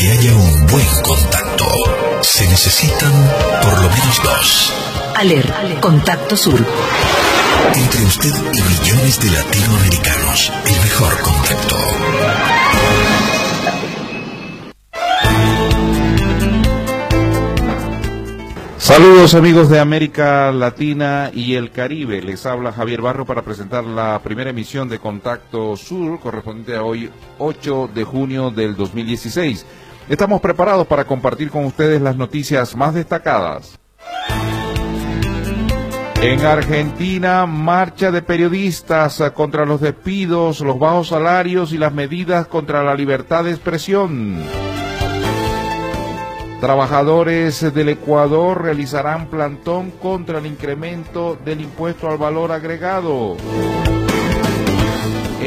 que haya un buen contacto, se necesitan por lo menos dos. Aler, Contacto Sur. Entre usted y millones de latinoamericanos, el mejor contacto. Saludos amigos de América Latina y el Caribe. Les habla Javier Barro para presentar la primera emisión de Contacto Sur correspondiente a hoy 8 de junio del 2016. Estamos preparados para compartir con ustedes las noticias más destacadas. En Argentina, marcha de periodistas contra los despidos, los bajos salarios y las medidas contra la libertad de expresión. Trabajadores del Ecuador realizarán plantón contra el incremento del impuesto al valor agregado.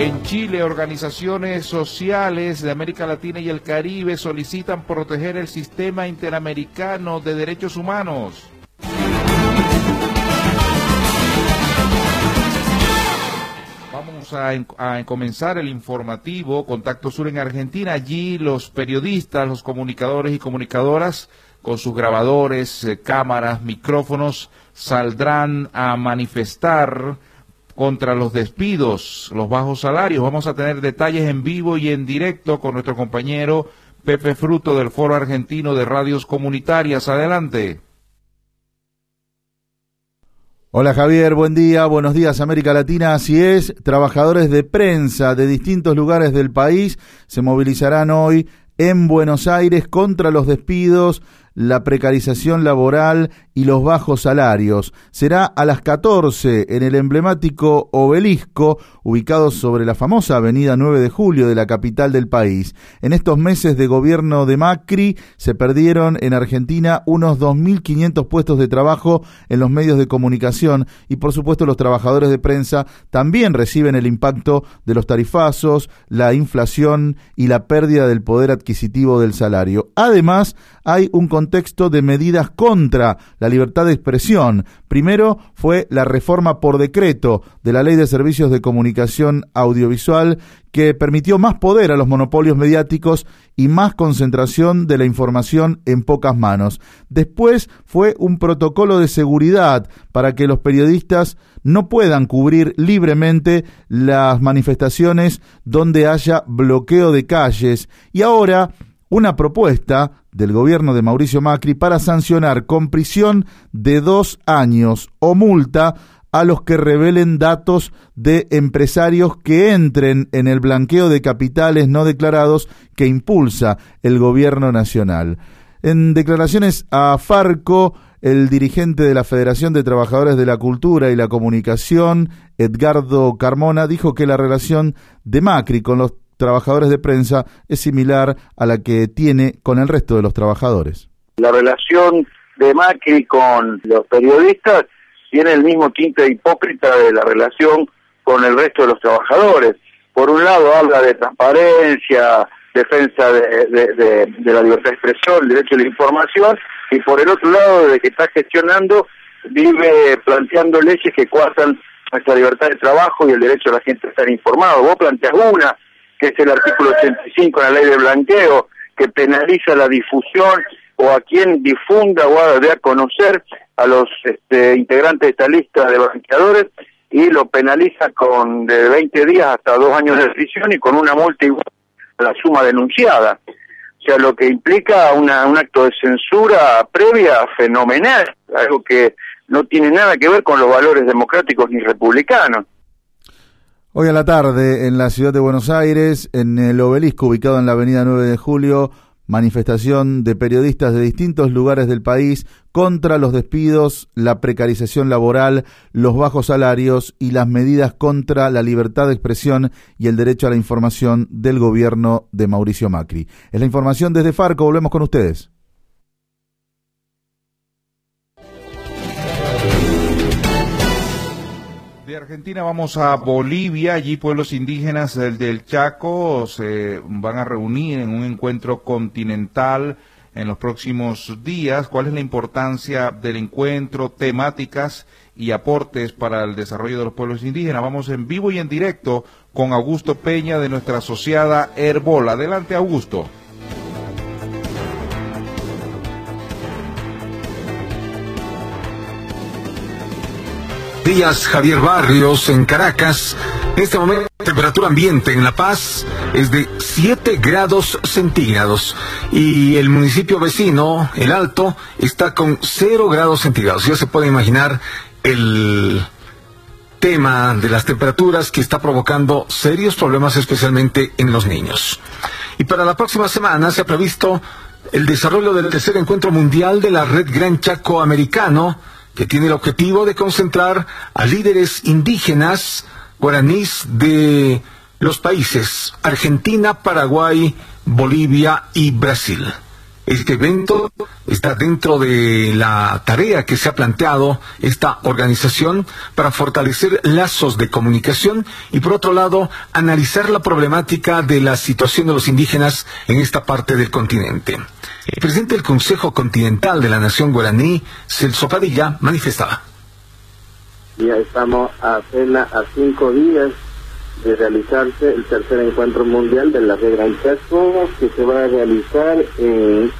En Chile, organizaciones sociales de América Latina y el Caribe solicitan proteger el sistema interamericano de derechos humanos. Vamos a, comenzar el informativo Contacto Sur en Argentina. Allí los periodistas, los comunicadores y comunicadoras con sus grabadores, eh, cámaras, micrófonos, saldrán a manifestar contra los despidos, los bajos salarios. Vamos a tener detalles en vivo y en directo con nuestro compañero Pepe Fruto del Foro Argentino de Radios Comunitarias. Adelante. Hola Javier, buen día, buenos días América Latina, así es, trabajadores de prensa de distintos lugares del país se movilizarán hoy en Buenos Aires contra los despidos la precarización laboral y los bajos salarios. Será a las 14 en el emblemático obelisco ubicado sobre la famosa avenida 9 de julio de la capital del país. En estos meses de gobierno de Macri se perdieron en Argentina unos 2.500 puestos de trabajo en los medios de comunicación y por supuesto los trabajadores de prensa también reciben el impacto de los tarifazos, la inflación y la pérdida del poder adquisitivo del salario. Además, hay un contexto de medidas contra la libertad de expresión. Primero fue la reforma por decreto de la Ley de Servicios de Comunicación Audiovisual que permitió más poder a los monopolios mediáticos y más concentración de la información en pocas manos. Después fue un protocolo de seguridad para que los periodistas no puedan cubrir libremente las manifestaciones donde haya bloqueo de calles. Y ahora una propuesta del gobierno de Mauricio Macri para sancionar con prisión de dos años o multa a los que revelen datos de empresarios que entren en el blanqueo de capitales no declarados que impulsa el gobierno nacional. En declaraciones a Farco, el dirigente de la Federación de Trabajadores de la Cultura y la Comunicación, Edgardo Carmona, dijo que la relación de Macri con los trabajadores de prensa es similar a la que tiene con el resto de los trabajadores. La relación de Macri con los periodistas tiene el mismo tinte hipócrita de la relación con el resto de los trabajadores. Por un lado habla de transparencia, defensa de, la libertad de expresión, derecho a la información, y por el otro lado, desde que está gestionando, vive planteando leyes que coartan nuestra libertad de trabajo y el derecho a la gente a estar informado. Vos planteas una, que es el artículo 85 de la ley de blanqueo, que penaliza la difusión o a quien difunda o haga a conocer a los este, integrantes de esta lista de blanqueadores y lo penaliza con de 20 días hasta dos años de prisión y con una multa igual a la suma denunciada. O sea, lo que implica una, un acto de censura previa fenomenal, algo que no tiene nada que ver con los valores democráticos ni republicanos. Hoy a la tarde, en la ciudad de Buenos Aires, en el obelisco ubicado en la avenida 9 de Julio, manifestación de periodistas de distintos lugares del país contra los despidos, la precarización laboral, los bajos salarios y las medidas contra la libertad de expresión y el derecho a la información del gobierno de Mauricio Macri. Es la información desde Farco, volvemos con ustedes. De Argentina vamos a Bolivia, allí pueblos indígenas del, del Chaco se van a reunir en un encuentro continental en los próximos días. ¿Cuál es la importancia del encuentro, temáticas y aportes para el desarrollo de los pueblos indígenas? Vamos en vivo y en directo con Augusto Peña de nuestra asociada Herbol. Adelante, Augusto. Días, Javier Barrios, en Caracas. En este momento, temperatura ambiente en La Paz es de 7 grados centígrados. Y el municipio vecino, El Alto, está con 0 grados centígrados. Ya se puede imaginar el tema de las temperaturas que está provocando serios problemas, especialmente en los niños. Y para la próxima semana se ha previsto el desarrollo del tercer encuentro mundial de la Red Gran Chaco Americano, que tiene el objetivo de concentrar a líderes indígenas guaraníes de los países Argentina, Paraguay, Bolivia y Brasil. Este evento está dentro de la tarea que se ha planteado esta organización para fortalecer lazos de comunicación y por otro lado analizar la problemática de la situación de los indígenas en esta parte del continente. El presidente del Consejo Continental de la Nación Guaraní, Celso Padilla, manifestaba. Ya estamos apenas a cinco días de realizarse el tercer encuentro mundial de la Gran Chaco que se va a realizar en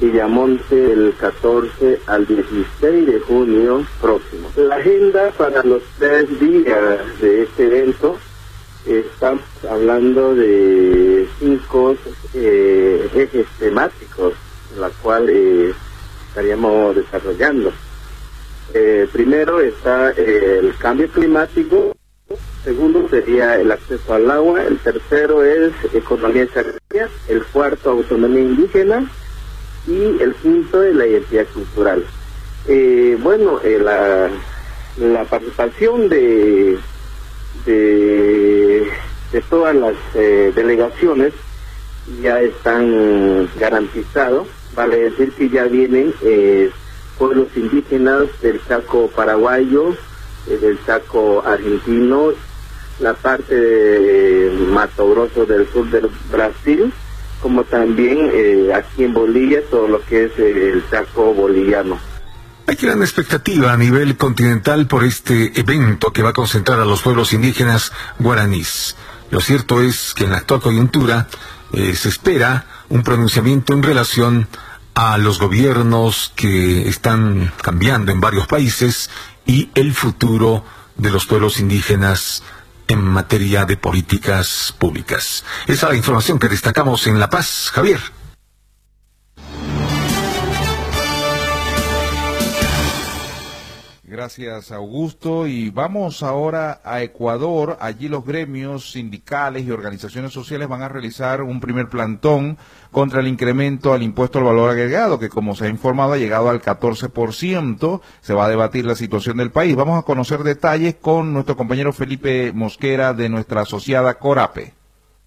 Villamonte del 14 al 16 de junio próximo. La agenda para los tres días de este evento estamos hablando de cinco eh, ejes temáticos, la cual eh, estaríamos desarrollando. Eh, primero está el cambio climático, segundo sería el acceso al agua, el tercero es economía agraria, el cuarto autonomía indígena y el quinto es la identidad cultural. Eh, bueno, eh, la, participación de, de, todas las eh, delegaciones ya están garantizados, vale decir que ya vienen pueblos indígenas del Chaco paraguayo, del Chaco argentino, la parte de Mato Grosso del sur del Brasil, como también eh, aquí en Bolivia todo lo que es eh, el saco boliviano. Hay gran expectativa a nivel continental por este evento que va a concentrar a los pueblos indígenas guaraníes. Lo cierto es que en la actual coyuntura eh, se espera un pronunciamiento en relación a los gobiernos que están cambiando en varios países y el futuro de los pueblos indígenas en materia de políticas públicas. Esa es la información que destacamos en La Paz. Javier. Gracias, Augusto. Y vamos ahora a Ecuador. Allí los gremios sindicales y organizaciones sociales van a realizar un primer plantón contra el incremento al impuesto al valor agregado, que como se ha informado ha llegado al 14%. Se va a debatir la situación del país. Vamos a conocer detalles con nuestro compañero Felipe Mosquera de nuestra asociada Corape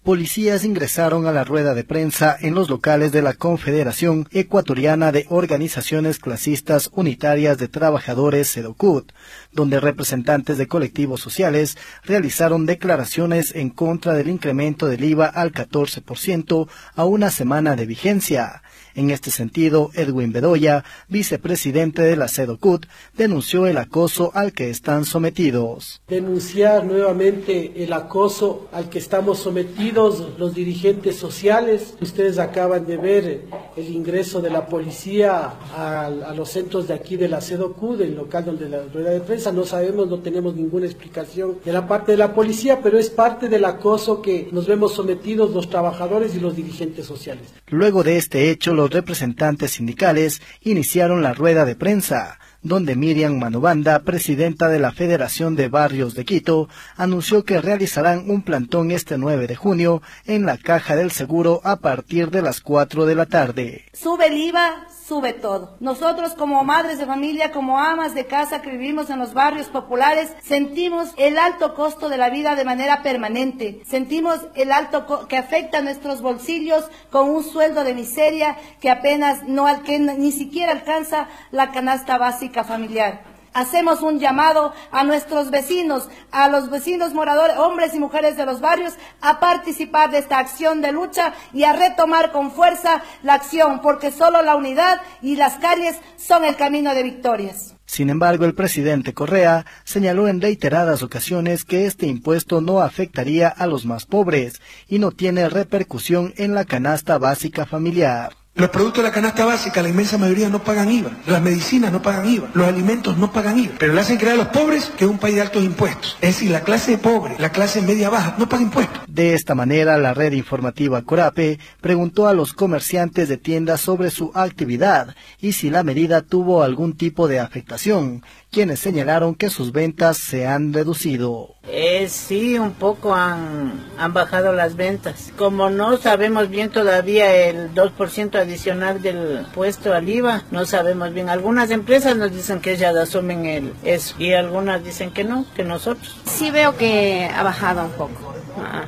policías ingresaron a la rueda de prensa en los locales de la Confederación Ecuatoriana de Organizaciones Clasistas Unitarias de Trabajadores SEDOCUT, donde representantes de colectivos sociales realizaron declaraciones en contra del incremento del IVA al 14% a una semana de vigencia. En este sentido, Edwin Bedoya, vicepresidente de la CEDOCUT, denunció el acoso al que están sometidos. Denunciar nuevamente el acoso al que estamos sometidos los dirigentes sociales. Ustedes acaban de ver el ingreso de la policía a, los centros de aquí de la CEDOCUT, el local donde la rueda de prensa. No sabemos, no tenemos ninguna explicación de la parte de la policía, pero es parte del acoso que nos vemos sometidos los trabajadores y los dirigentes sociales. Luego de este hecho, los representantes sindicales iniciaron la rueda de prensa donde Miriam Manubanda, presidenta de la Federación de Barrios de Quito, anunció que realizarán un plantón este 9 de junio en la Caja del Seguro a partir de las 4 de la tarde. Sube el IVA, sube todo. Nosotros como madres de familia, como amas de casa que vivimos en los barrios populares, sentimos el alto costo de la vida de manera permanente. Sentimos el alto que afecta a nuestros bolsillos con un sueldo de miseria que apenas no que ni siquiera alcanza la canasta básica familiar. Hacemos un llamado a nuestros vecinos, a los vecinos moradores, hombres y mujeres de los barrios, a participar de esta acción de lucha y a retomar con fuerza la acción, porque solo la unidad y las calles son el camino de victorias. Sin embargo, el presidente Correa señaló en reiteradas ocasiones que este impuesto no afectaría a los más pobres y no tiene repercusión en la canasta básica familiar. Los productos de la canasta básica, la inmensa mayoría no pagan IVA. Las medicinas no pagan IVA. Los alimentos no pagan IVA. Pero le hacen creer a los pobres que es un país de altos impuestos. Es decir, la clase pobre, la clase media baja, no paga impuestos. De esta manera, la red informativa Corape preguntó a los comerciantes de tiendas sobre su actividad y si la medida tuvo algún tipo de afectación, quienes señalaron que sus ventas se han reducido. Eh, sí, un poco han, han bajado las ventas. Como no sabemos bien todavía el 2% adicional del puesto al IVA, no sabemos bien. Algunas empresas nos dicen que ya asumen el, eso y algunas dicen que no, que nosotros. Sí veo que ha bajado un poco. Ah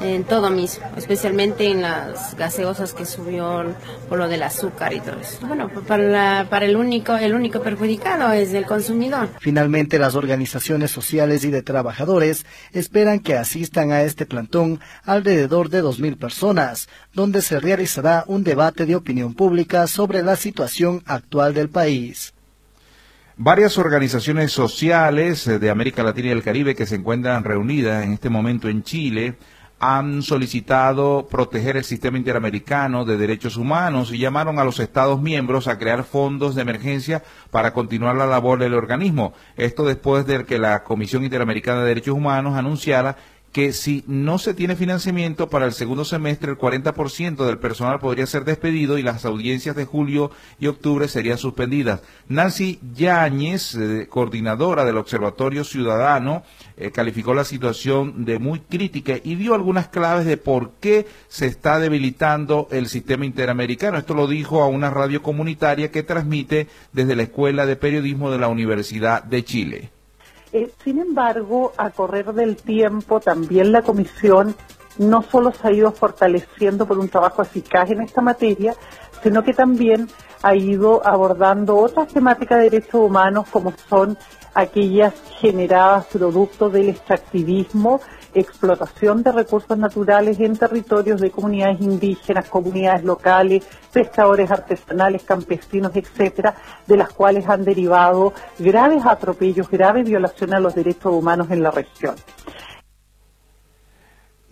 en todo mismo, especialmente en las gaseosas que subió por lo del azúcar y todo eso. Bueno, para, para el único el único perjudicado es el consumidor. Finalmente, las organizaciones sociales y de trabajadores esperan que asistan a este plantón alrededor de 2.000 personas, donde se realizará un debate de opinión pública sobre la situación actual del país. Varias organizaciones sociales de América Latina y el Caribe que se encuentran reunidas en este momento en Chile han solicitado proteger el sistema interamericano de derechos humanos y llamaron a los Estados miembros a crear fondos de emergencia para continuar la labor del organismo. Esto después de que la Comisión Interamericana de Derechos Humanos anunciara que si no se tiene financiamiento para el segundo semestre, el 40% del personal podría ser despedido y las audiencias de julio y octubre serían suspendidas. Nancy Yáñez, eh, coordinadora del Observatorio Ciudadano, eh, calificó la situación de muy crítica y dio algunas claves de por qué se está debilitando el sistema interamericano. Esto lo dijo a una radio comunitaria que transmite desde la Escuela de Periodismo de la Universidad de Chile. Eh, sin embargo, a correr del tiempo, también la Comisión no solo se ha ido fortaleciendo por un trabajo eficaz en esta materia, sino que también ha ido abordando otras temáticas de derechos humanos como son aquellas generadas producto del extractivismo explotación de recursos naturales en territorios de comunidades indígenas, comunidades locales, pescadores artesanales, campesinos, etcétera, de las cuales han derivado graves atropellos, graves violaciones a los derechos humanos en la región.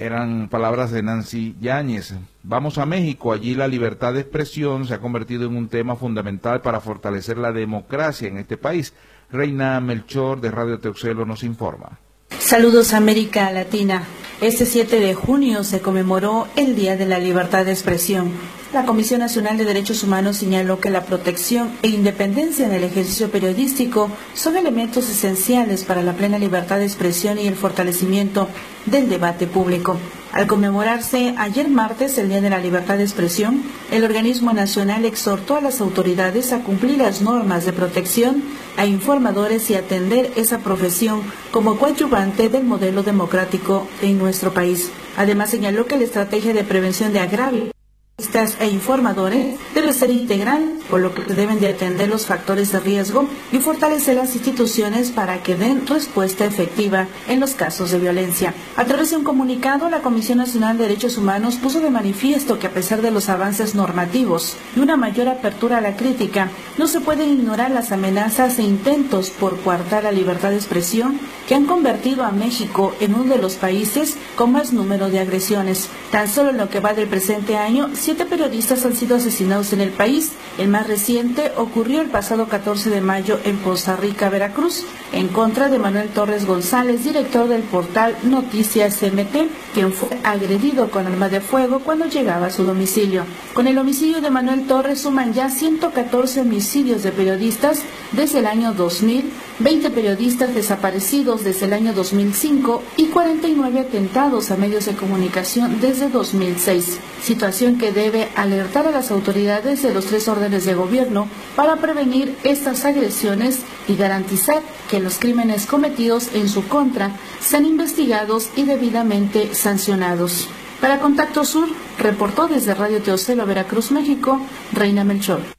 Eran palabras de Nancy Yáñez. Vamos a México. Allí la libertad de expresión se ha convertido en un tema fundamental para fortalecer la democracia en este país. Reina Melchor de Radio Teuxelo nos informa. Saludos América Latina. Este 7 de junio se conmemoró el Día de la Libertad de Expresión. La Comisión Nacional de Derechos Humanos señaló que la protección e independencia en el ejercicio periodístico son elementos esenciales para la plena libertad de expresión y el fortalecimiento del debate público. Al conmemorarse ayer martes el Día de la Libertad de Expresión, el organismo nacional exhortó a las autoridades a cumplir las normas de protección a informadores y atender esa profesión como coadyuvante del modelo democrático en nuestro país. Además señaló que la estrategia de prevención de agravios e informadores debe ser integral, por lo que deben de atender los factores de riesgo y fortalecer las instituciones para que den respuesta efectiva en los casos de violencia. A través de un comunicado, la Comisión Nacional de Derechos Humanos puso de manifiesto que a pesar de los avances normativos y una mayor apertura a la crítica, no se pueden ignorar las amenazas e intentos por coartar la libertad de expresión que han convertido a México en uno de los países con más número de agresiones. Tan solo en lo que va del presente año, siete periodistas han sido asesinados en el país. El más reciente ocurrió el pasado 14 de mayo en Poza Rica, Veracruz, en contra de Manuel Torres González, director del portal Noticias MT, quien fue agredido con arma de fuego cuando llegaba a su domicilio. Con el homicidio de Manuel Torres suman ya 114 homicidios de periodistas desde el año 2000, 20 periodistas desaparecidos desde el año 2005 y 49 atentados a medios de comunicación desde 2006, situación que debe alertar a las autoridades de los tres órdenes de gobierno para prevenir estas agresiones y garantizar que los crímenes cometidos en su contra sean investigados y debidamente sancionados. Para Contacto Sur, reportó desde Radio Teocelo, Veracruz, México, Reina Melchor.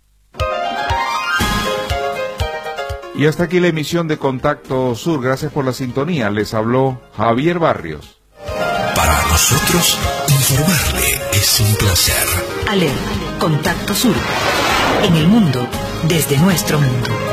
Y hasta aquí la emisión de Contacto Sur. Gracias por la sintonía. Les habló Javier Barrios. Para nosotros, informarle es un placer. Ale, Contacto Sur. En el mundo, desde nuestro mundo.